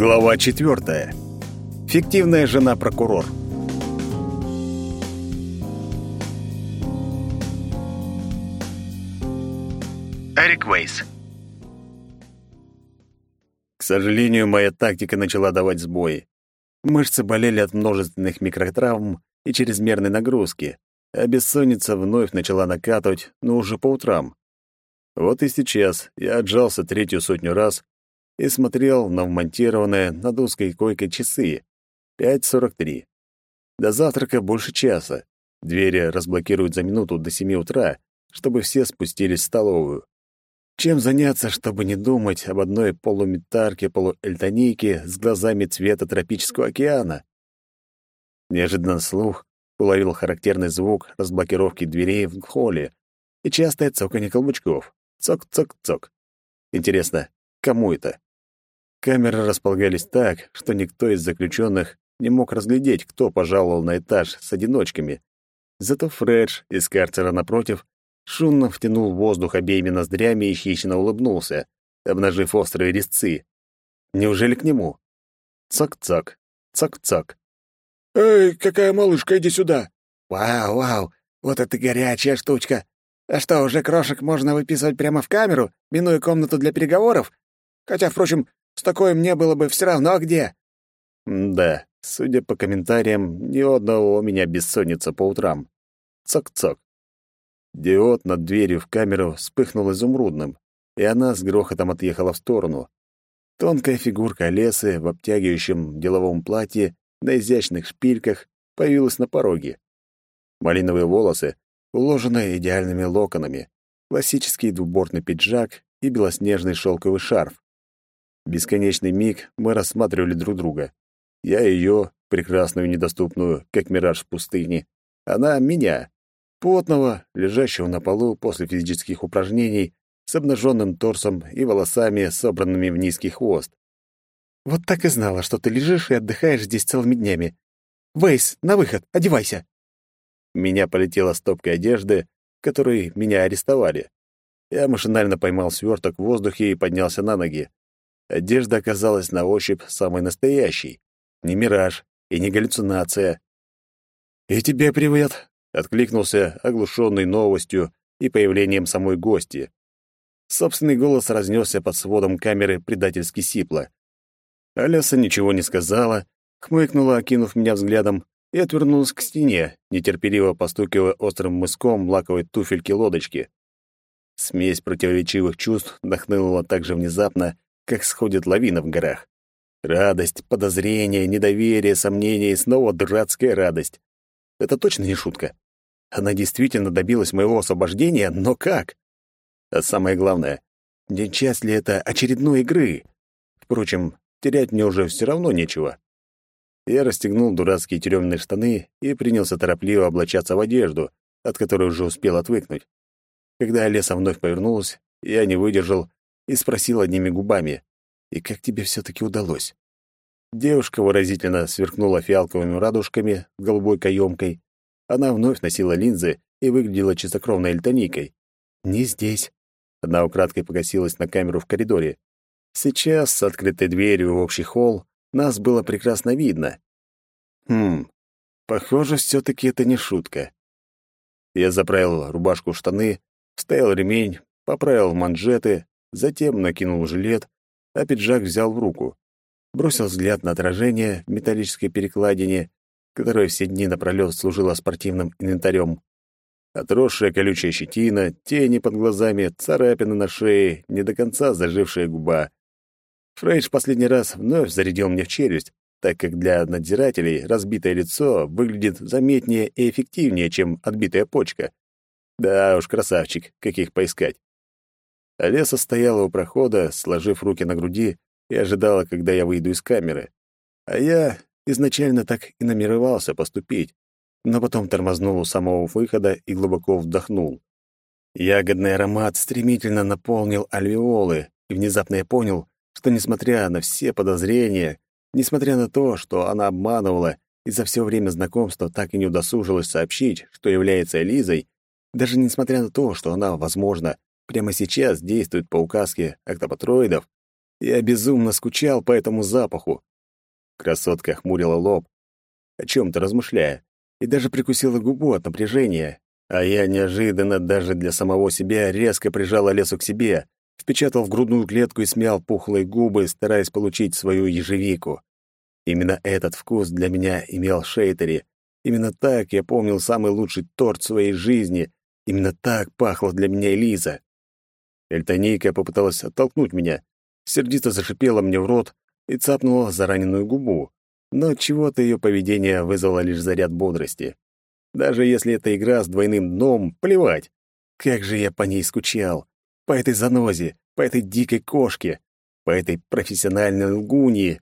Глава четвертая. Фиктивная жена-прокурор. Эрик Вейс. К сожалению, моя тактика начала давать сбои. Мышцы болели от множественных микротравм и чрезмерной нагрузки, а бессонница вновь начала накатывать, но уже по утрам. Вот и сейчас я отжался третью сотню раз и смотрел на вмонтированные над узкой койкой часы. 5.43. До завтрака больше часа. Двери разблокируют за минуту до 7 утра, чтобы все спустились в столовую. Чем заняться, чтобы не думать об одной полуметарке-полуэльтонийке с глазами цвета тропического океана? Неожиданно слух уловил характерный звук разблокировки дверей в холле и частое цоканье каблучков. Цок-цок-цок. Интересно, кому это? Камеры располагались так, что никто из заключенных не мог разглядеть, кто пожаловал на этаж с одиночками. Зато Фредж из карцера напротив шумно втянул воздух обеими ноздрями и хищно улыбнулся, обнажив острые резцы. Неужели к нему? Цок-цок, цок-цок. «Эй, какая малышка, иди сюда!» «Вау, вау, вот это горячая штучка! А что, уже крошек можно выписывать прямо в камеру, минуя комнату для переговоров? Хотя, впрочем, с такой мне было бы все равно где. Да, судя по комментариям, ни одного у меня бессонница по утрам. Цок-цок. Диод над дверью в камеру вспыхнул изумрудным, и она с грохотом отъехала в сторону. Тонкая фигурка Лесы в обтягивающем деловом платье на изящных шпильках появилась на пороге. Малиновые волосы, уложенные идеальными локонами, классический двубортный пиджак и белоснежный шелковый шарф. Бесконечный миг мы рассматривали друг друга. Я ее, прекрасную и недоступную, как мираж в пустыне. Она меня, потного, лежащего на полу после физических упражнений, с обнаженным торсом и волосами, собранными в низкий хвост. «Вот так и знала, что ты лежишь и отдыхаешь здесь целыми днями. Вейс, на выход, одевайся!» Меня полетела стопка одежды, которой меня арестовали. Я машинально поймал сверток в воздухе и поднялся на ноги. Одежда оказалась на ощупь самой настоящей. Не мираж и не галлюцинация. «И тебе привет!» — откликнулся, оглушенный новостью и появлением самой гости. Собственный голос разнесся под сводом камеры предательски сипло. Алеса ничего не сказала, хмыкнула, окинув меня взглядом, и отвернулась к стене, нетерпеливо постукивая острым мыском лаковой туфельки лодочки. Смесь противоречивых чувств нахлынула так же внезапно, как сходит лавина в горах. Радость, подозрение, недоверие, сомнение и снова дурацкая радость. Это точно не шутка. Она действительно добилась моего освобождения, но как? А самое главное, не часть ли это очередной игры? Впрочем, терять мне уже все равно нечего. Я расстегнул дурацкие тюремные штаны и принялся торопливо облачаться в одежду, от которой уже успел отвыкнуть. Когда Олеса вновь повернулась, я не выдержал и спросил одними губами, «И как тебе все-таки удалось?» Девушка выразительно сверкнула фиалковыми радужками с голубой каемкой. Она вновь носила линзы и выглядела чистокровной эльтоникой. «Не здесь». Она украдкой погасилась на камеру в коридоре. Сейчас, с открытой дверью в общий холл, нас было прекрасно видно. Хм, похоже, все-таки это не шутка. Я заправил рубашку в штаны, вставил ремень, поправил манжеты, затем накинул жилет, а пиджак взял в руку. Бросил взгляд на отражение в металлической перекладине, которая все дни напролёт служила спортивным инвентарем. Отросшая колючая щетина, тени под глазами, царапины на шее, не до конца зажившая губа. Фрейдж последний раз вновь зарядил мне в челюсть, так как для надзирателей разбитое лицо выглядит заметнее и эффективнее, чем отбитая почка. Да уж, красавчик, каких поискать. Олеса стояла у прохода, сложив руки на груди, и ожидала, когда я выйду из камеры. А я изначально так и намеревался поступить, но потом тормознул у самого выхода и глубоко вдохнул. Ягодный аромат стремительно наполнил альвеолы, и внезапно я понял, что, несмотря на все подозрения, несмотря на то, что она обманывала и за все время знакомства так и не удосужилась сообщить, что является Элизой, даже несмотря на то, что она, возможно, прямо сейчас действует по указке октопатроидов, Я безумно скучал по этому запаху. Красотка хмурила лоб, о чем-то размышляя, и даже прикусила губу от напряжения. А я неожиданно даже для самого себя резко прижал лесу к себе, впечатал в грудную клетку и смял пухлые губы, стараясь получить свою ежевику. Именно этот вкус для меня имел Шейтери. Именно так я помнил самый лучший торт своей жизни. Именно так пахла для меня Элиза. Эльтонейка попыталась оттолкнуть меня, сердито зашипела мне в рот и цапнула за раненую губу. Но чего-то ее поведение вызвало лишь заряд бодрости. Даже если это игра с двойным дном, плевать. Как же я по ней скучал. По этой занозе, по этой дикой кошке, по этой профессиональной лгуньи.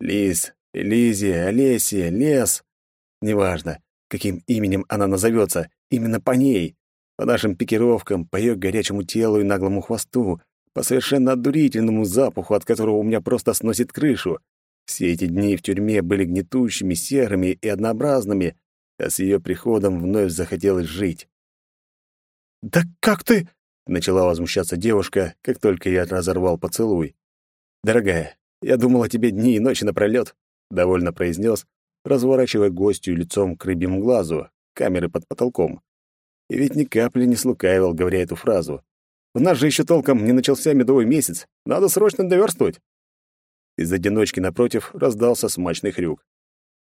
Лиз, Лизе, Олесе, Лес. Неважно, каким именем она назовется, именно по ней. По нашим пикировкам, по ее горячему телу и наглому хвосту, по совершенно одурительному запаху, от которого у меня просто сносит крышу. Все эти дни в тюрьме были гнетущими, серыми и однообразными, а с ее приходом вновь захотелось жить. «Да как ты...» — начала возмущаться девушка, как только я разорвал поцелуй. «Дорогая, я думал о тебе дни и ночи напролёт», — довольно произнес, разворачивая гостью лицом к рыбьему глазу, камеры под потолком. И ведь ни капли не слукавил, говоря эту фразу. У нас же еще толком не начался медовый месяц. Надо срочно доверстывать. Из одиночки напротив раздался смачный хрюк.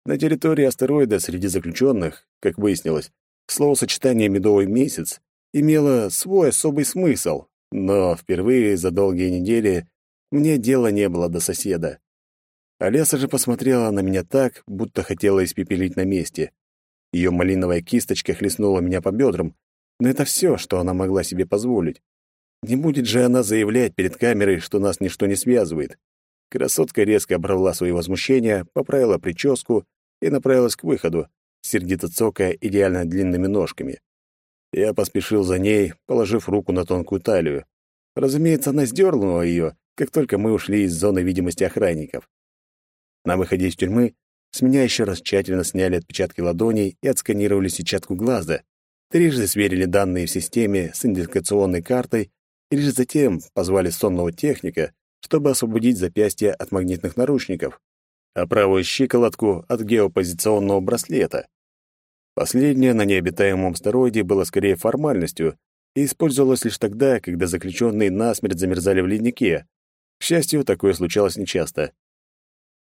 На территории астероида среди заключенных, как выяснилось, словосочетание «медовый месяц» имело свой особый смысл, но впервые за долгие недели мне дела не было до соседа. Олеса же посмотрела на меня так, будто хотела испепелить на месте. Ее малиновая кисточка хлестнула меня по бедрам, но это все, что она могла себе позволить. Не будет же она заявлять перед камерой, что нас ничто не связывает. Красотка резко оборвала свои возмущения, поправила прическу и направилась к выходу, сердито цокая идеально длинными ножками. Я поспешил за ней, положив руку на тонкую талию. Разумеется, она сдернула ее, как только мы ушли из зоны видимости охранников. На выходе из тюрьмы с меня еще раз тщательно сняли отпечатки ладоней и отсканировали сетчатку глаза. Трижды сверили данные в системе с идентификационной картой и лишь затем позвали сонного техника, чтобы освободить запястье от магнитных наручников, а правую щиколотку от геопозиционного браслета. Последнее на необитаемом астероиде было скорее формальностью и использовалось лишь тогда, когда заключенные насмерть замерзали в леднике. К счастью, такое случалось нечасто.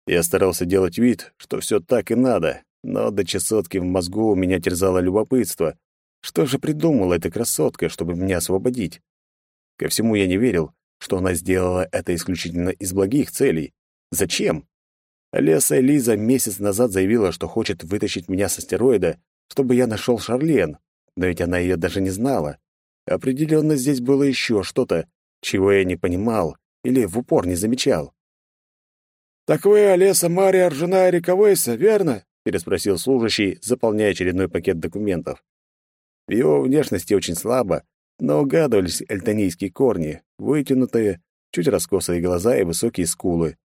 Я старался делать вид, что все так и надо, но до чесотки в мозгу у меня терзало любопытство. Что же придумала эта красотка, чтобы меня освободить? Ко всему я не верил, что она сделала это исключительно из благих целей. Зачем? Леса Лиза месяц назад заявила, что хочет вытащить меня с астероида, чтобы я нашел Шарлен, но ведь она ее даже не знала. Определенно здесь было еще что-то, чего я не понимал или в упор не замечал. «Так вы Олеса Мария Аржуна Эрика Вейса, верно?» — переспросил служащий, заполняя очередной пакет документов. В его внешности очень слабо, но угадывались эльтонийские корни, вытянутые, чуть раскосые глаза и высокие скулы.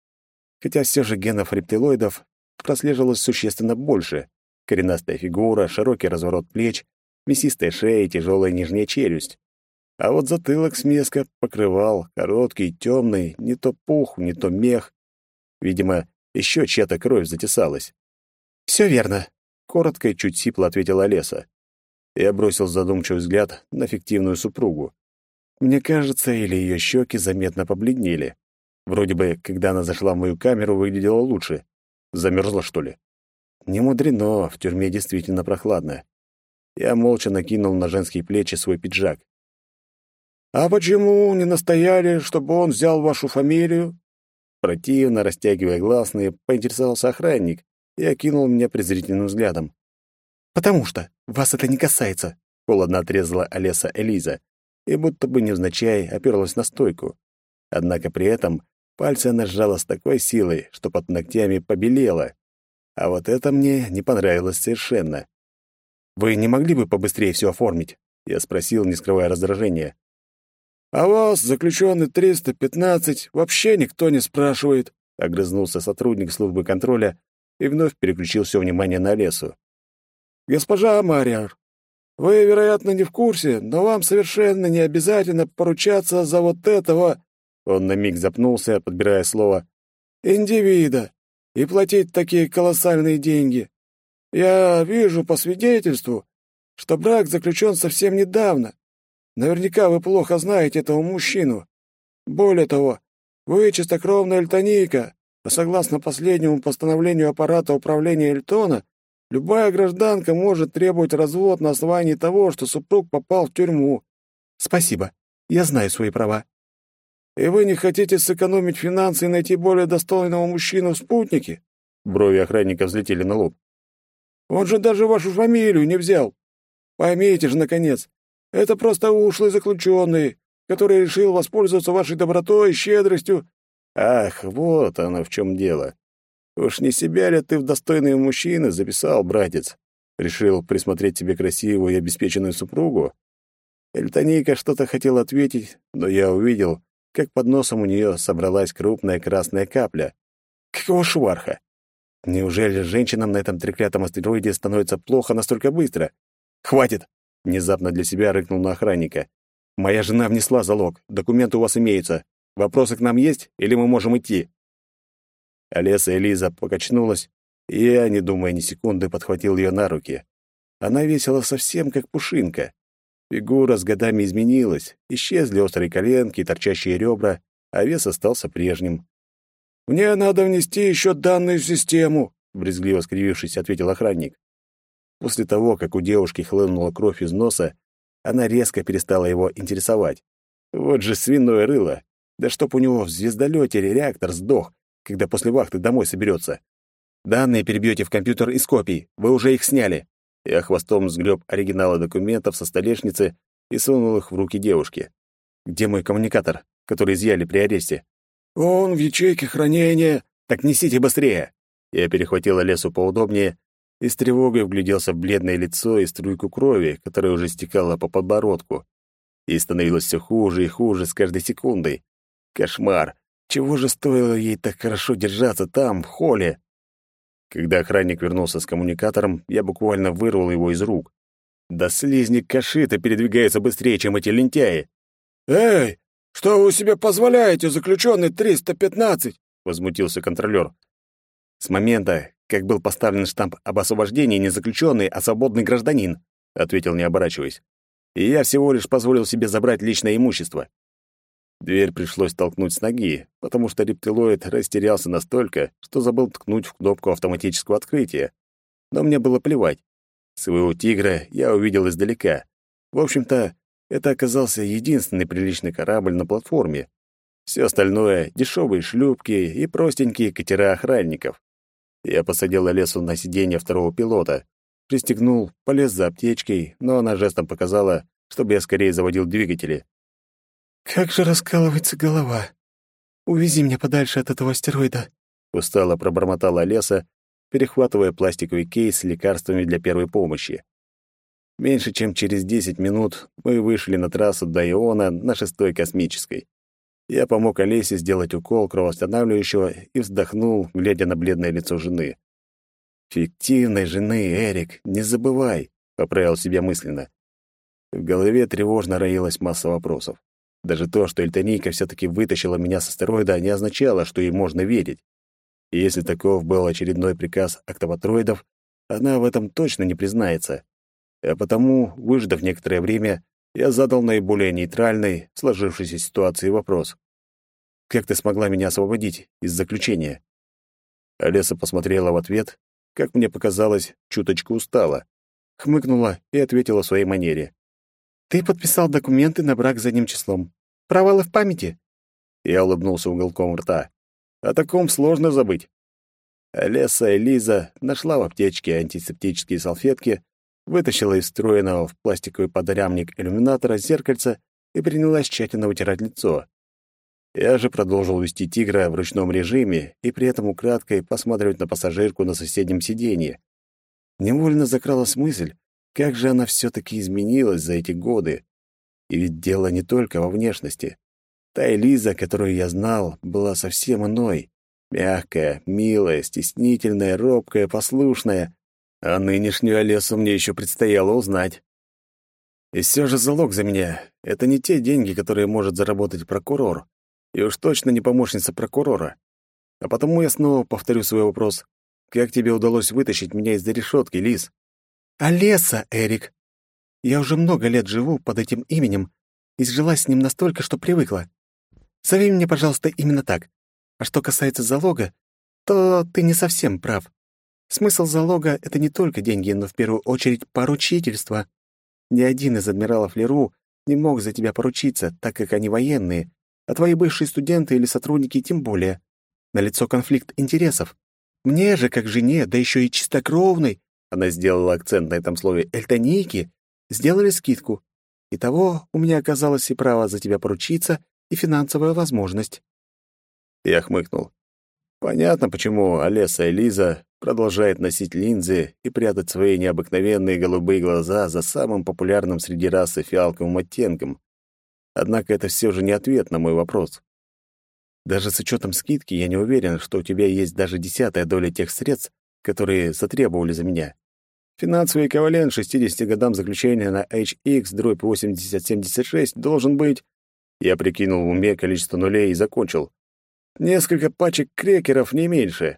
Хотя все же генов рептилоидов прослеживалось существенно больше. Коренастая фигура, широкий разворот плеч, мясистая шея и тяжелая нижняя челюсть. А вот затылок смеска покрывал короткий, темный, не то пух, не то мех. Видимо, еще чья-то кровь затесалась. «Все верно», — коротко и чуть сипло ответила Леса. Я бросил задумчивый взгляд на фиктивную супругу. Мне кажется, или ее щеки заметно побледнели. Вроде бы, когда она зашла в мою камеру, выглядела лучше. Замерзла, что ли? Не мудрено, в тюрьме действительно прохладно. Я молча накинул на женские плечи свой пиджак. «А почему не настояли, чтобы он взял вашу фамилию?» Противно, растягивая гласные, поинтересовался охранник и окинул меня презрительным взглядом. «Потому что вас это не касается», — холодно отрезала Олеса Элиза, и будто бы невзначай оперлась на стойку. Однако при этом пальцы она сжала с такой силой, что под ногтями побелела. А вот это мне не понравилось совершенно. «Вы не могли бы побыстрее все оформить?» — я спросил, не скрывая раздражения. «А вас, заключенный 315, вообще никто не спрашивает», — огрызнулся сотрудник службы контроля и вновь переключил все внимание на лесу. «Госпожа Мариар, вы, вероятно, не в курсе, но вам совершенно не обязательно поручаться за вот этого...» Он на миг запнулся, подбирая слово. «Индивида. И платить такие колоссальные деньги. Я вижу по свидетельству, что брак заключен совсем недавно. Наверняка вы плохо знаете этого мужчину. Более того, вы чистокровная эльтонийка, а согласно последнему постановлению аппарата управления Эльтона, любая гражданка может требовать развод на основании того, что супруг попал в тюрьму. Спасибо. Я знаю свои права. И вы не хотите сэкономить финансы и найти более достойного мужчину в спутнике? Брови охранника взлетели на лоб. Он же даже вашу фамилию не взял. Поймите же, наконец, это просто ушлый заключенный, который решил воспользоваться вашей добротой и щедростью. Ах, вот оно в чем дело. Уж не себя ли ты в достойные мужчины записал, братец? Решил присмотреть тебе красивую и обеспеченную супругу? Эльтонийка что-то хотела ответить, но я увидел, как под носом у нее собралась крупная красная капля. Какого шварха? Неужели женщинам на этом треклятом астероиде становится плохо настолько быстро? Хватит! Внезапно для себя рыкнул на охранника. Моя жена внесла залог. Документы у вас имеются. Вопросы к нам есть, или мы можем идти? Олеса Элиза покачнулась, и я, не думая ни секунды, подхватил ее на руки. Она весила совсем как пушинка. Фигура с годами изменилась, исчезли острые коленки и торчащие ребра, а вес остался прежним. «Мне надо внести еще данную систему», — брезгливо скривившись, ответил охранник. После того, как у девушки хлынула кровь из носа, она резко перестала его интересовать. Вот же свиное рыло. Да чтоб у него в звездолете реактор сдох, когда после вахты домой соберется. Данные перебьете в компьютер из копий. Вы уже их сняли. Я хвостом сгреб оригиналы документов со столешницы и сунул их в руки девушки. Где мой коммуникатор, который изъяли при аресте? Он в ячейке хранения. Так несите быстрее. Я перехватила лесу поудобнее и с тревогой вгляделся в бледное лицо и струйку крови, которая уже стекала по подбородку. И становилось все хуже и хуже с каждой секундой. Кошмар! Чего же стоило ей так хорошо держаться там, в холле? Когда охранник вернулся с коммуникатором, я буквально вырвал его из рук. Да слизник Кашита передвигается быстрее, чем эти лентяи. «Эй, что вы себе позволяете, заключенный 315?» — возмутился контролер. С момента, как был поставлен штамп об освобождении не заключенный, а свободный гражданин, ответил не оборачиваясь. И я всего лишь позволил себе забрать личное имущество. Дверь пришлось толкнуть с ноги, потому что рептилоид растерялся настолько, что забыл ткнуть в кнопку автоматического открытия. Но мне было плевать. Своего тигра я увидел издалека. В общем-то, это оказался единственный приличный корабль на платформе. Все остальное — дешевые шлюпки и простенькие катера охранников. Я посадил Олесу на сиденье второго пилота, пристегнул, полез за аптечкой, но она жестом показала, чтобы я скорее заводил двигатели. «Как же раскалывается голова! Увези меня подальше от этого астероида!» Устало пробормотала Олеса, перехватывая пластиковый кейс с лекарствами для первой помощи. Меньше чем через десять минут мы вышли на трассу до Иона на шестой космической. Я помог Олесе сделать укол кровоостанавливающего и вздохнул, глядя на бледное лицо жены. «Фиктивной жены, Эрик, не забывай», — поправил себя мысленно. В голове тревожно роилась масса вопросов. Даже то, что Эльтонийка все-таки вытащила меня с астероида, не означало, что ей можно верить. И если таков был очередной приказ октопатроидов, она в этом точно не признается. А потому, выждав некоторое время, я задал наиболее нейтральный в сложившейся ситуации вопрос. «Как ты смогла меня освободить из заключения?» Олеса посмотрела в ответ, как мне показалось, чуточку устала, хмыкнула и ответила в своей манере. «Ты подписал документы на брак задним числом. Провалы в памяти?» Я улыбнулся уголком рта. «О таком сложно забыть». Олеса и Лиза нашла в аптечке антисептические салфетки вытащила из встроенного в пластиковый подрамник иллюминатора зеркальце и принялась тщательно вытирать лицо. Я же продолжил вести тигра в ручном режиме и при этом украдкой посматривать на пассажирку на соседнем сиденье. Невольно закралась мысль, как же она все-таки изменилась за эти годы. И ведь дело не только во внешности. Та Элиза, которую я знал, была совсем иной. Мягкая, милая, стеснительная, робкая, послушная. А нынешнюю Олесу мне еще предстояло узнать. И все же залог за меня — это не те деньги, которые может заработать прокурор. И уж точно не помощница прокурора. А потому я снова повторю свой вопрос. Как тебе удалось вытащить меня из-за решетки, Лис? Олеса, Эрик. Я уже много лет живу под этим именем и сжилась с ним настолько, что привыкла. Зови меня, пожалуйста, именно так. А что касается залога, то ты не совсем прав. Смысл залога — это не только деньги, но в первую очередь поручительство. Ни один из адмиралов Леру не мог за тебя поручиться, так как они военные, а твои бывшие студенты или сотрудники тем более. Налицо конфликт интересов. Мне же, как жене, да еще и чистокровной, она сделала акцент на этом слове, эльтонийки, сделали скидку. Итого у меня оказалось и право за тебя поручиться, и финансовая возможность. Я хмыкнул. Понятно, почему Олеса и Лиза продолжает носить линзы и прятать свои необыкновенные голубые глаза за самым популярным среди расы фиалковым оттенком. Однако это все же не ответ на мой вопрос. Даже с учетом скидки я не уверен, что у тебя есть даже десятая доля тех средств, которые затребовали за меня. Финансовый эквивалент 60 годам заключения на HX дробь 8076 должен быть... Я прикинул в уме количество нулей и закончил. Несколько пачек крекеров, не меньше.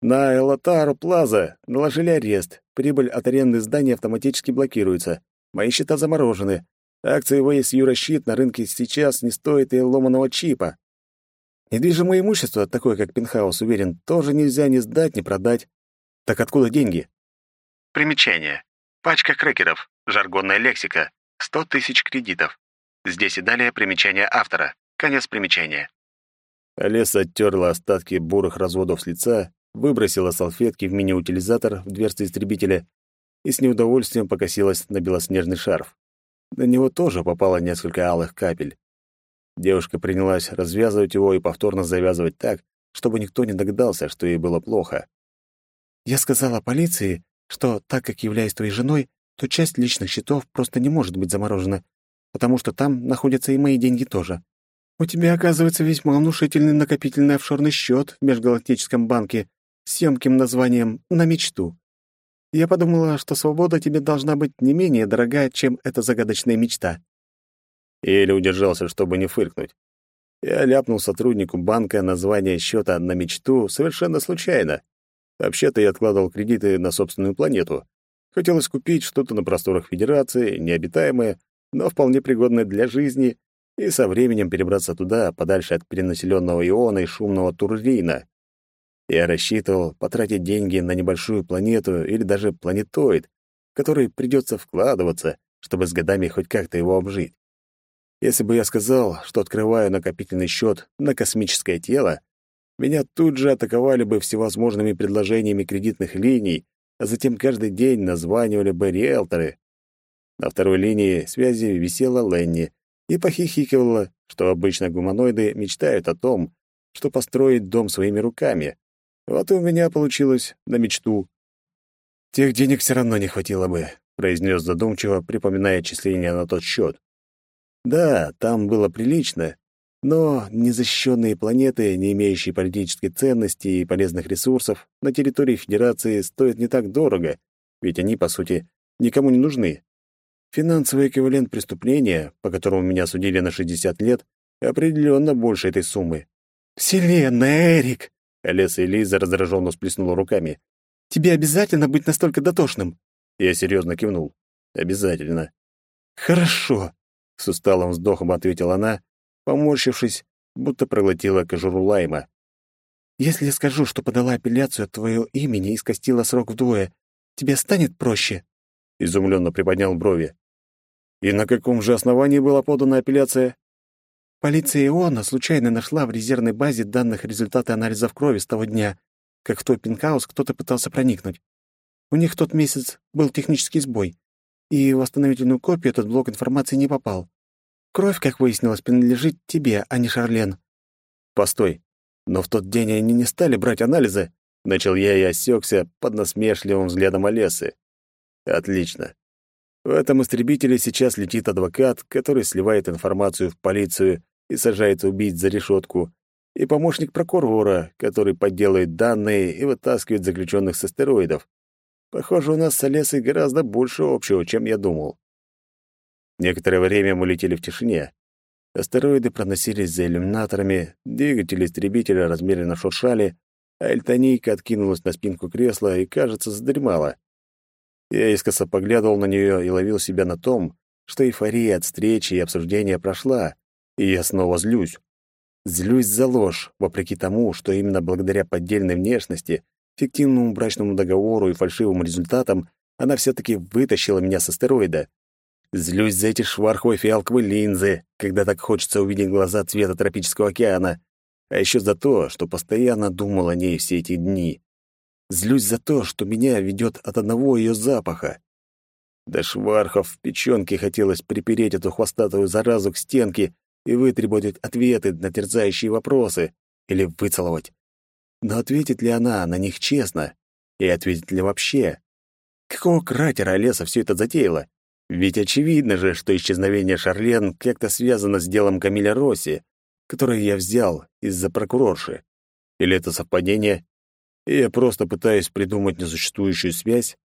На Элатару Плаза наложили арест. Прибыль от аренды здания автоматически блокируется. Мои счета заморожены. Акции VSU расщит на рынке сейчас не стоит и ломаного чипа. Недвижимое имущество, такое как пентхаус, уверен, тоже нельзя ни сдать, ни продать. Так откуда деньги? Примечание. Пачка крекеров. Жаргонная лексика. 100 тысяч кредитов. Здесь и далее примечание автора. Конец примечания. Олеса оттерла остатки бурых разводов с лица, выбросила салфетки в мини-утилизатор в дверце истребителя и с неудовольствием покосилась на белоснежный шарф. На него тоже попало несколько алых капель. Девушка принялась развязывать его и повторно завязывать так, чтобы никто не догадался, что ей было плохо. «Я сказала полиции, что, так как являюсь твоей женой, то часть личных счетов просто не может быть заморожена, потому что там находятся и мои деньги тоже. У тебя, оказывается, весьма внушительный накопительный офшорный счет в Межгалактическом банке с емким названием «На мечту». Я подумала, что свобода тебе должна быть не менее дорога, чем эта загадочная мечта. Еле удержался, чтобы не фыркнуть. Я ляпнул сотруднику банка название счета на мечту совершенно случайно. Вообще-то я откладывал кредиты на собственную планету. Хотелось купить что-то на просторах Федерации, необитаемое, но вполне пригодное для жизни — и со временем перебраться туда, подальше от перенаселенного Иона и шумного Турлина. Я рассчитывал потратить деньги на небольшую планету или даже планетоид, который придется вкладываться, чтобы с годами хоть как-то его обжить. Если бы я сказал, что открываю накопительный счет на космическое тело, меня тут же атаковали бы всевозможными предложениями кредитных линий, а затем каждый день названивали бы риэлторы. На второй линии связи висела Ленни, и похихикивала, что обычно гуманоиды мечтают о том, что построить дом своими руками. Вот и у меня получилось на мечту. «Тех денег все равно не хватило бы», — произнес задумчиво, припоминая отчисления на тот счет. «Да, там было прилично, но незащищенные планеты, не имеющие политической ценности и полезных ресурсов, на территории Федерации стоят не так дорого, ведь они, по сути, никому не нужны. Финансовый эквивалент преступления, по которому меня судили на 60 лет, определенно больше этой суммы. «Вселенная, Эрик!» Олеса и Лиза раздраженно сплеснула руками. «Тебе обязательно быть настолько дотошным?» Я серьезно кивнул. «Обязательно». «Хорошо», — с усталым вздохом ответила она, поморщившись, будто проглотила кожуру лайма. «Если я скажу, что подала апелляцию от твоего имени и скостила срок вдвое, тебе станет проще?» Изумленно приподнял брови. И на каком же основании была подана апелляция? Полиция Иона случайно нашла в резервной базе данных результаты анализов крови с того дня, как в той пинкаус кто-то пытался проникнуть. У них тот месяц был технический сбой, и в восстановительную копию этот блок информации не попал. Кровь, как выяснилось, принадлежит тебе, а не Шарлен. Постой, но в тот день они не стали брать анализы. Начал я и осекся под насмешливым взглядом Олесы. Отлично. В этом истребителе сейчас летит адвокат, который сливает информацию в полицию и сажается убить за решетку, и помощник прокурора, который подделает данные и вытаскивает заключенных с астероидов. Похоже, у нас с Олесой гораздо больше общего, чем я думал. Некоторое время мы летели в тишине. Астероиды проносились за иллюминаторами, двигатели истребителя размеренно шуршали, а эльтонийка откинулась на спинку кресла и, кажется, задремала. Я искоса поглядывал на нее и ловил себя на том, что эйфория от встречи и обсуждения прошла, и я снова злюсь. Злюсь за ложь, вопреки тому, что именно благодаря поддельной внешности, фиктивному брачному договору и фальшивым результатам она все-таки вытащила меня с астероида. Злюсь за эти шварховые фиалковые линзы, когда так хочется увидеть глаза цвета тропического океана, а еще за то, что постоянно думал о ней все эти дни. Злюсь за то, что меня ведет от одного ее запаха. До швархов в печёнке хотелось припереть эту хвостатую заразу к стенке и вытребовать ответы на терзающие вопросы или выцеловать. Но ответит ли она на них честно? И ответит ли вообще? Какого кратера леса все это затеяло? Ведь очевидно же, что исчезновение Шарлен как-то связано с делом Камиля Росси, которое я взял из-за прокурорши. Или это совпадение? И я просто пытаюсь придумать несуществующую связь?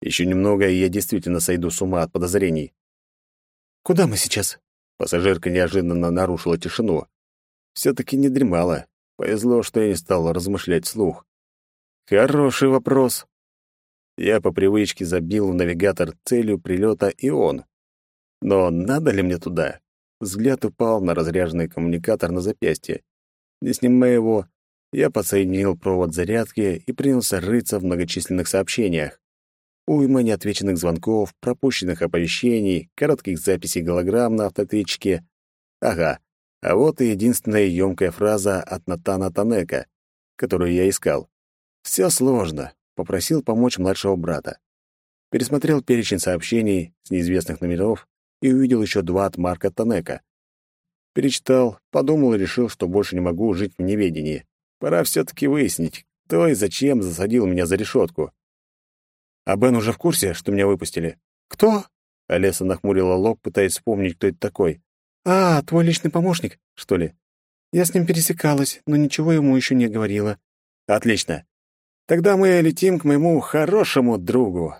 Еще немного, и я действительно сойду с ума от подозрений. «Куда мы сейчас?» Пассажирка неожиданно нарушила тишину. Все-таки не дремала. Повезло, что я не стал размышлять вслух. «Хороший вопрос», я по привычке забил в навигатор целью прилета и он. Но надо ли мне туда? Взгляд упал на разряженный коммуникатор на запястье. Не снимая его, я подсоединил провод зарядки и принялся рыться в многочисленных сообщениях. Уйма неотвеченных звонков, пропущенных оповещений, коротких записей голограмм на автоответчике. Ага, а вот и единственная ёмкая фраза от Натана Танека, которую я искал. Все сложно, попросил помочь младшего брата. Пересмотрел перечень сообщений с неизвестных номеров и увидел еще два от Марка Танека. Перечитал, подумал и решил, что больше не могу жить в неведении. Пора все-таки выяснить, кто и зачем засадил меня за решетку. А Бен уже в курсе, что меня выпустили? Кто? Олеса нахмурила лоб, пытаясь вспомнить, кто это такой. А, твой личный помощник, что ли? Я с ним пересекалась, но ничего ему еще не говорила. Отлично. Тогда мы летим к моему хорошему другу.